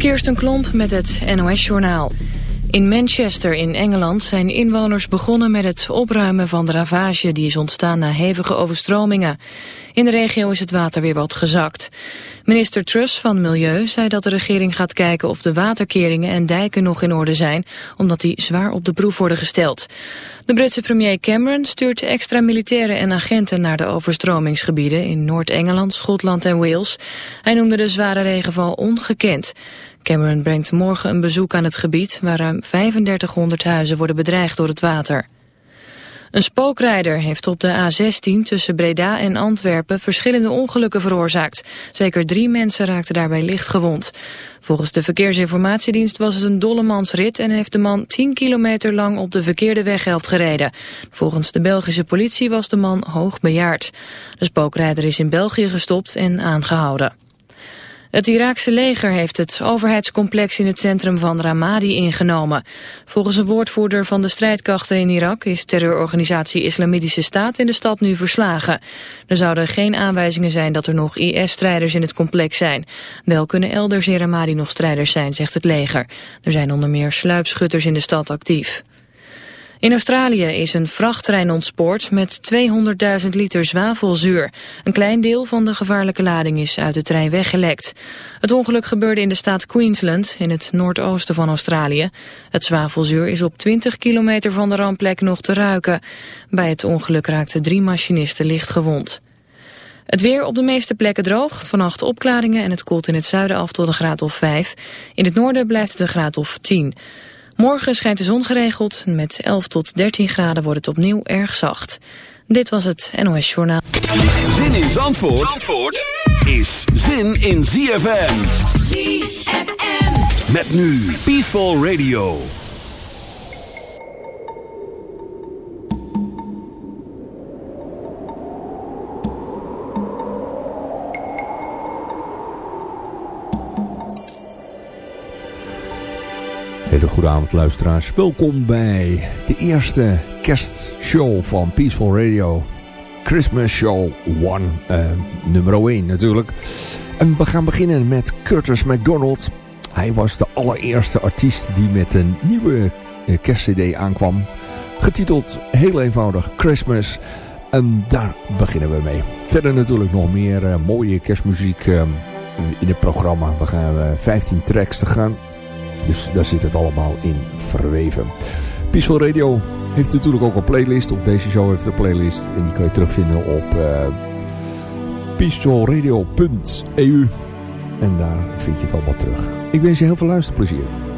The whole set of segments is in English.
Kirsten Klomp met het NOS-journaal. In Manchester in Engeland zijn inwoners begonnen met het opruimen van de ravage die is ontstaan na hevige overstromingen. In de regio is het water weer wat gezakt. Minister Truss van Milieu zei dat de regering gaat kijken of de waterkeringen en dijken nog in orde zijn, omdat die zwaar op de proef worden gesteld. De Britse premier Cameron stuurt extra militairen en agenten naar de overstromingsgebieden in Noord-Engeland, Schotland en Wales. Hij noemde de zware regenval ongekend. Cameron brengt morgen een bezoek aan het gebied waar ruim 3500 huizen worden bedreigd door het water. Een spookrijder heeft op de A16 tussen Breda en Antwerpen verschillende ongelukken veroorzaakt. Zeker drie mensen raakten daarbij licht gewond. Volgens de verkeersinformatiedienst was het een dollemansrit en heeft de man 10 kilometer lang op de verkeerde weghelft gereden. Volgens de Belgische politie was de man hoog bejaard. De spookrijder is in België gestopt en aangehouden. Het Iraakse leger heeft het overheidscomplex in het centrum van Ramadi ingenomen. Volgens een woordvoerder van de strijdkrachten in Irak is terreurorganisatie Islamitische Staat in de stad nu verslagen. Er zouden geen aanwijzingen zijn dat er nog IS-strijders in het complex zijn. Wel kunnen elders in Ramadi nog strijders zijn, zegt het leger. Er zijn onder meer sluipschutters in de stad actief. In Australië is een vrachttrein ontspoord met 200.000 liter zwavelzuur. Een klein deel van de gevaarlijke lading is uit de trein weggelekt. Het ongeluk gebeurde in de staat Queensland, in het noordoosten van Australië. Het zwavelzuur is op 20 kilometer van de rampplek nog te ruiken. Bij het ongeluk raakten drie machinisten licht gewond. Het weer op de meeste plekken droog, vannacht opklaringen en het koelt in het zuiden af tot een graad of 5. In het noorden blijft het een graad of 10. Morgen schijnt de zon geregeld. Met 11 tot 13 graden wordt het opnieuw erg zacht. Dit was het NOS Journaal. Zin in Zandvoort, Zandvoort is zin in ZFM. ZFM. Met nu Peaceful Radio. Hele goede avond luisteraars. Welkom bij de eerste kerstshow van Peaceful Radio. Christmas Show 1, uh, nummer 1 natuurlijk. En we gaan beginnen met Curtis McDonald. Hij was de allereerste artiest die met een nieuwe uh, kerstcd aankwam. Getiteld heel eenvoudig Christmas. En daar beginnen we mee. Verder natuurlijk nog meer uh, mooie kerstmuziek in het programma. We gaan 15 tracks te gaan. Dus daar zit het allemaal in verweven. Peaceful Radio heeft natuurlijk ook een playlist. Of deze show heeft een playlist. En die kan je terugvinden op uh. En daar vind je het allemaal terug. Ik wens je heel veel luisterplezier.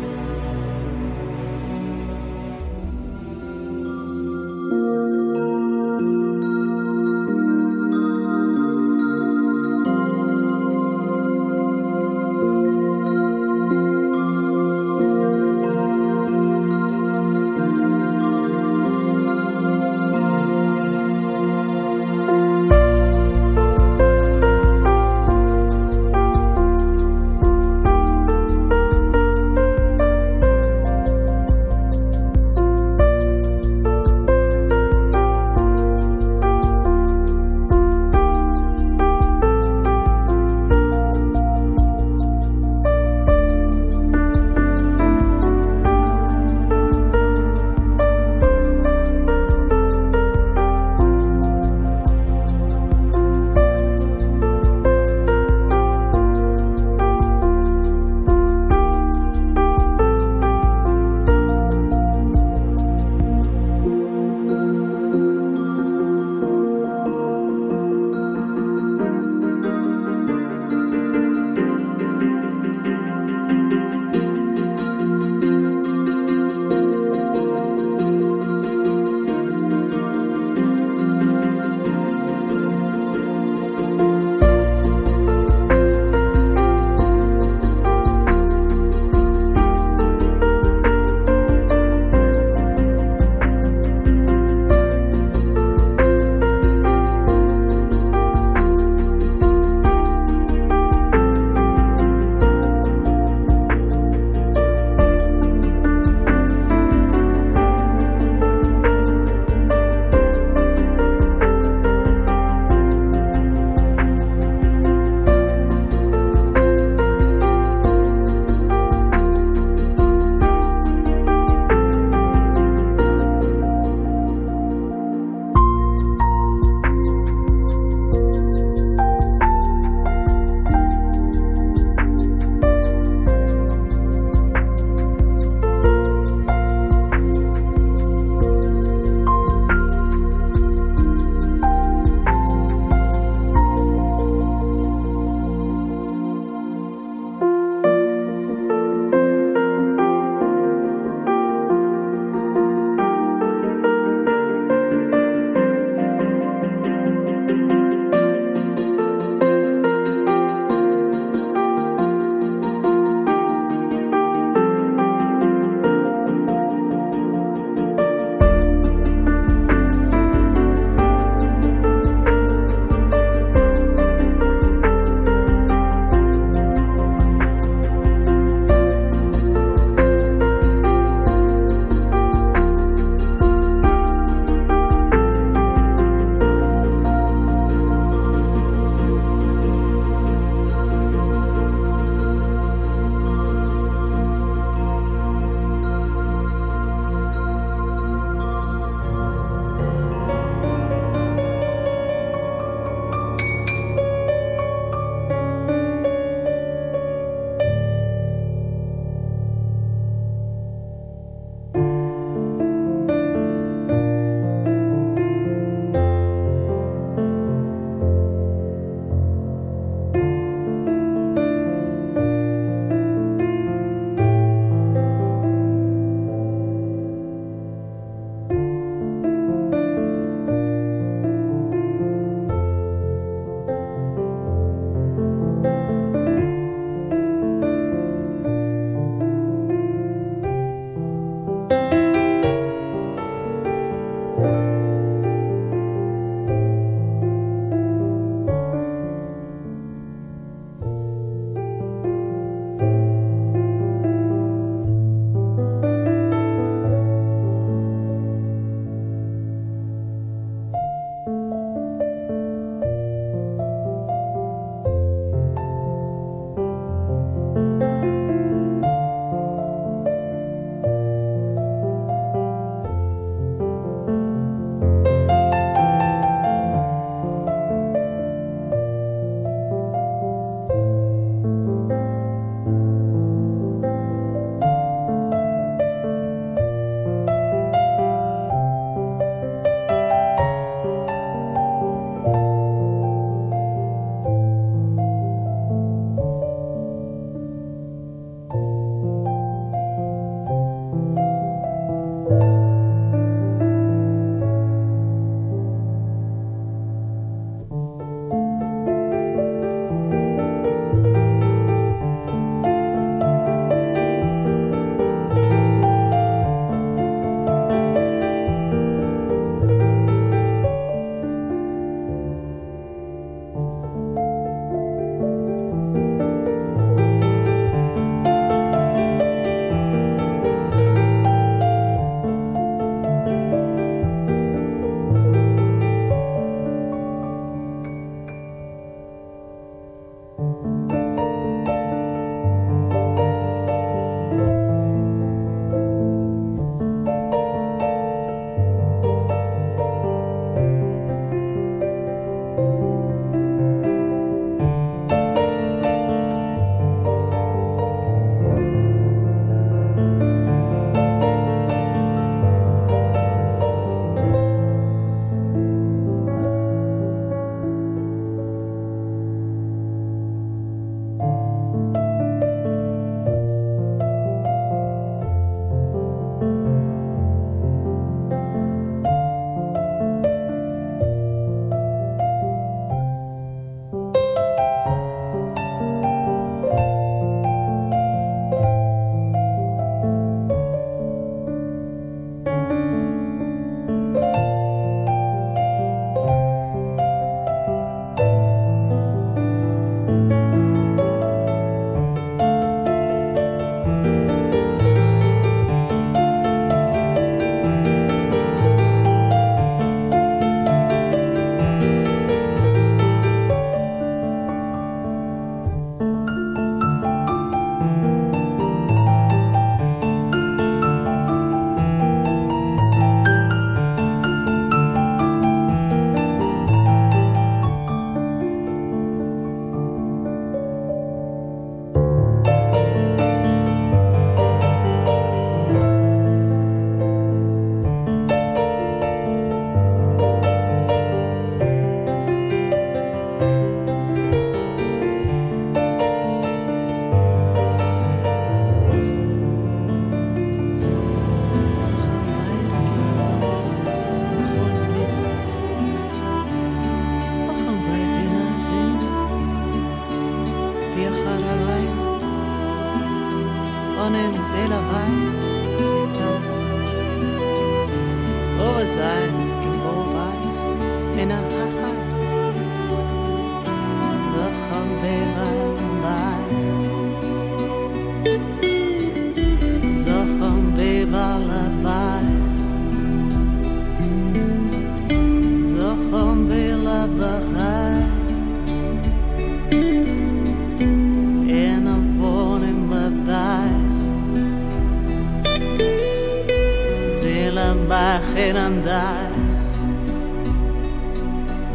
Bajerandai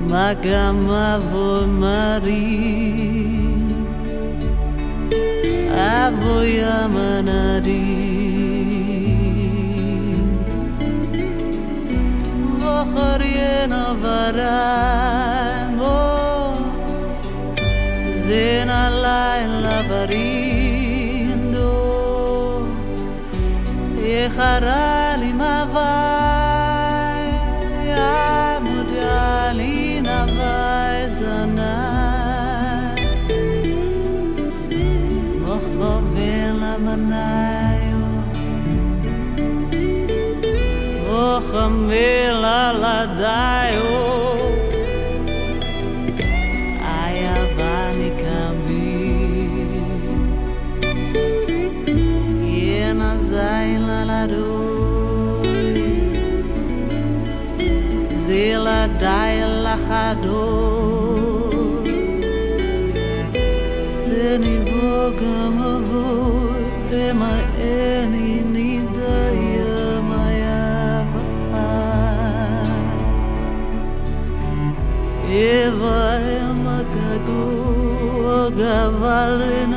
Magama mari Avoya manari Vochariena varamo Zena laila varindo Echarali mavai Amudali navai zanai Mochovela Mavoi Ema eni nida yamayava Eva emagago Gavalena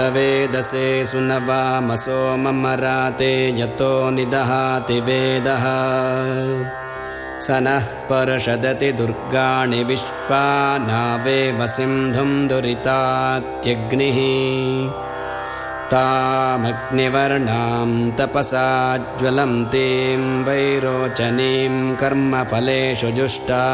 जातवेदसे सुनवामसो ममराते यतो निदहाति वेदः। स नः पर्षदति दुर्गाणि विश्वा नावेव सिन्धुं दुरितात्यग्निः। तामग्निवर्णां तपसा ज्वलन्तीं वैरोचनीं कर्मफलेषु जुष्टा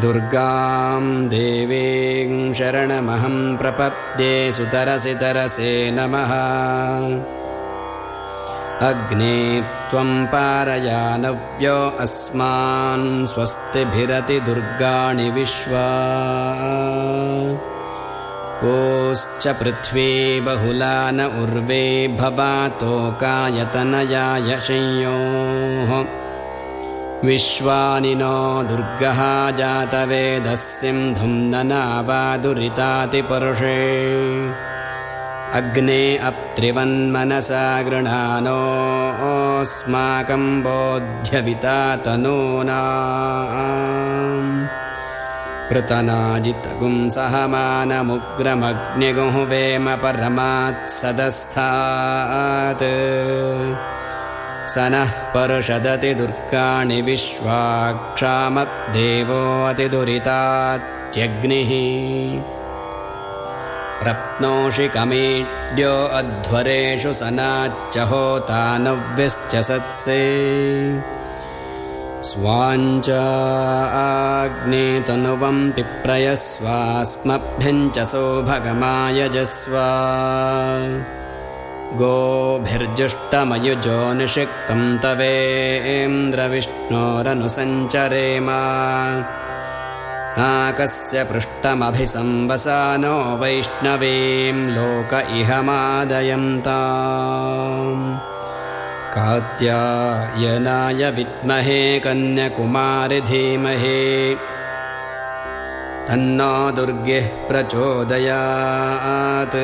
दुर्गां देवीं शरणमहं प्रपद्ये सुतरसि तरसे नमः। अग्ने त्वं पारयानव्यो अस्मान् स्वस्तिभिरति दुर्गाणि विश्वा। कोश्च पृथ्वी बहुला न उर्वे भवातोकायतनयाय संयोः विश्वानिनो दुर्गः जातवेधस्यं अग्ने अप्त्रिवन्मनसा गृह्णानोऽस्माकं बोध्यविता तनूना। पृतनाजितगुंसहमानमुग्रमग्न्यगुहुवेम परमात्सदस्थात् स नः पर्षदति दुर्गाणि विश्वाक्षामद्देवोऽतिदुरितात्यग्निः रप्नोषि कमीड्यो अध्वरेषु सनाच्च होतानव्यश्च सत्से। स्वाञ्च आग्नेतनुवं पिप्रयस्वास्मभ्यं च सौभगमायजस्व गोभिर्जुष्टमयुजो निषिक्तं तवेन्द्रविष्णोरनुसञ्चरेम। नाकस्य पृष्ठमभिसंवसानो वैष्णवीं लोक इह मादयन्ताम् कात्यायनाय विद्महे कन्यकुमारि धीमहि। तन्नो दुर्गिः प्रचोदयात्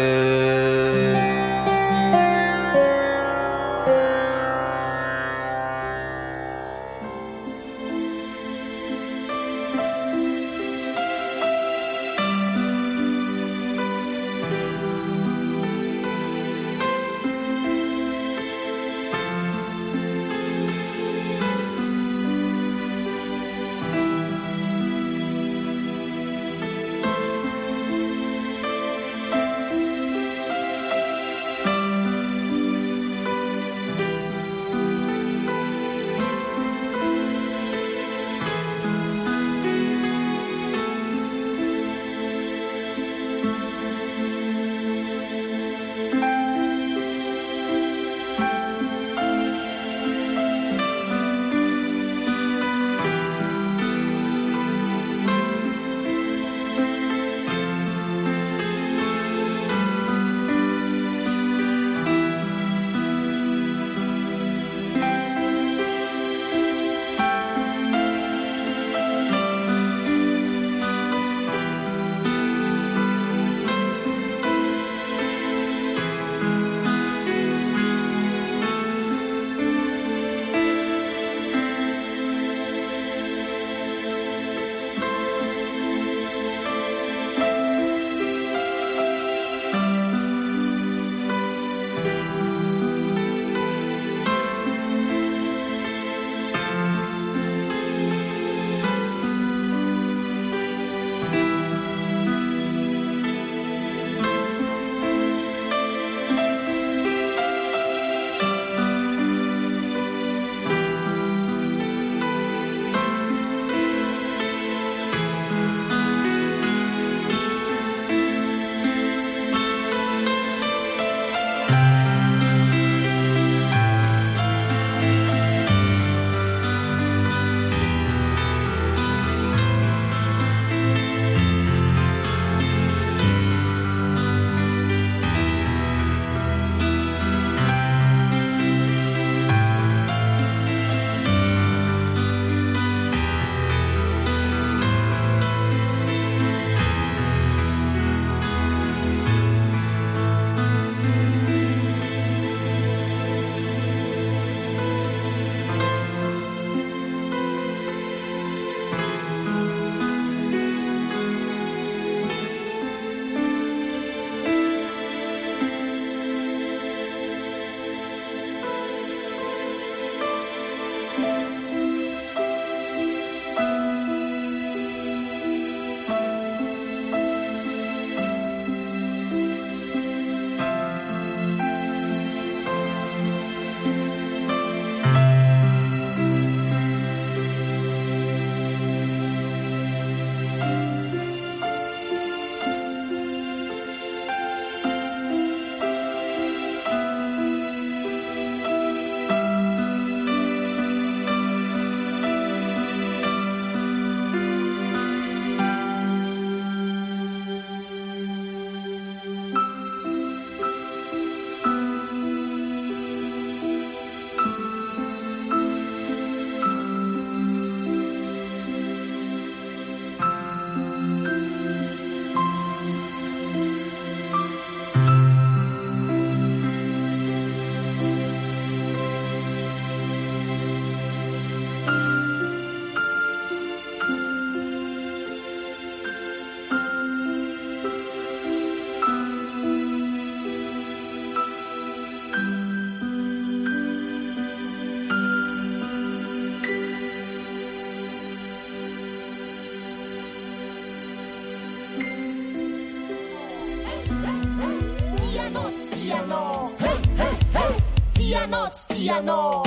No.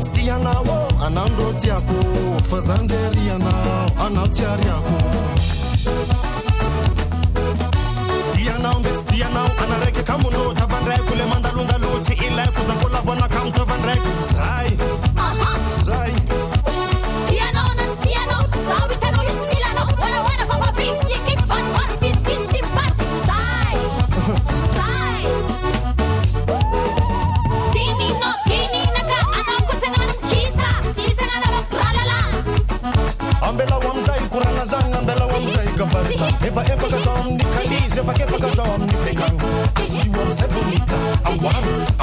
tsy tianao ô anao ndrô tiako fa za ndery anao anao tsy ariako tianao nde tsy tianao anaraiky akamonô tavandraiko le mandalondalo tsy ilaiko za kolavoanaka ami tavandraiko zay zay tianao na tsy tianao zaho hitanao io tsy milanao oaraoara fampabitsika say comparison. Epa epa kasam, nikali, sepa kepa kasam, nifikang. Asi wan sebonita, awam.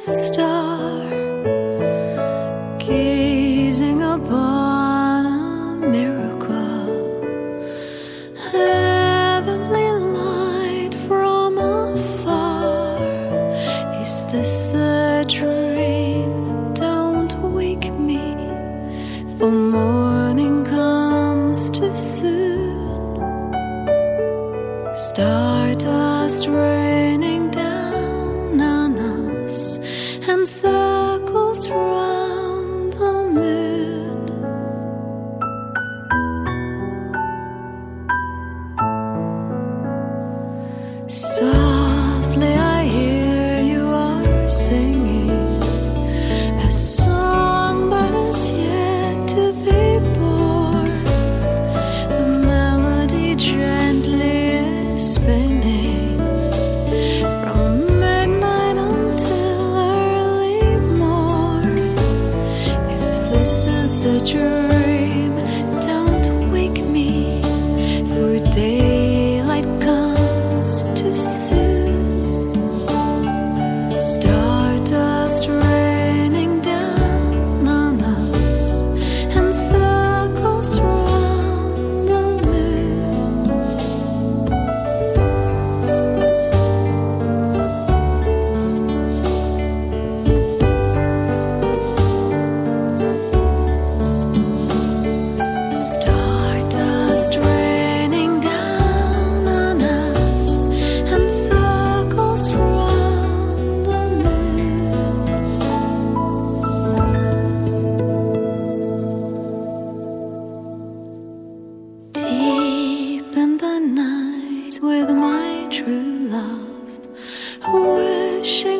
Stop. night with my true love, wishing.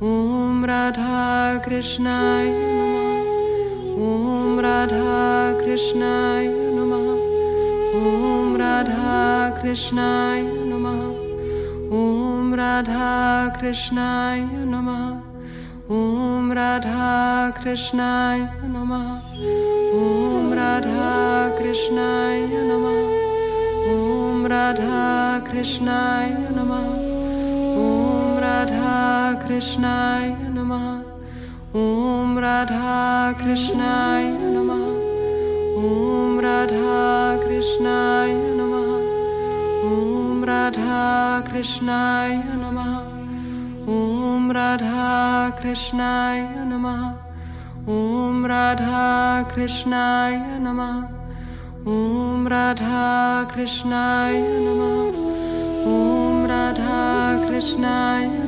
Om Radha Krishnaya Namaha. Om Radha Krishnaya Namaha. Om Radha Krishna Namaha. Om Radha Krishnaya Namaha. Om Radha Krishnaya Namaha. Om Radha Krishnaya Namaha. Om Radha Krishnaya Namaha Radha Krishnaya Namaha. Om Radha Krishnaya Namaha. Om Radha Krishnaya Namaha. Om Radha Krishnaya Namaha. Om Radha Krishnaya Namaha. Om Radha Krishnaya Namaha. Om Radha Krishnaya Namaha. Om Radha Krishnaya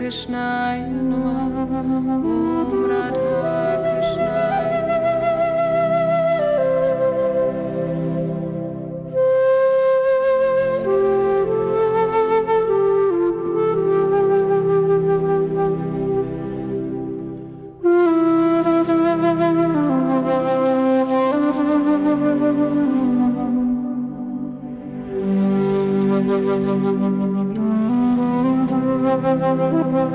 Krishna, you know.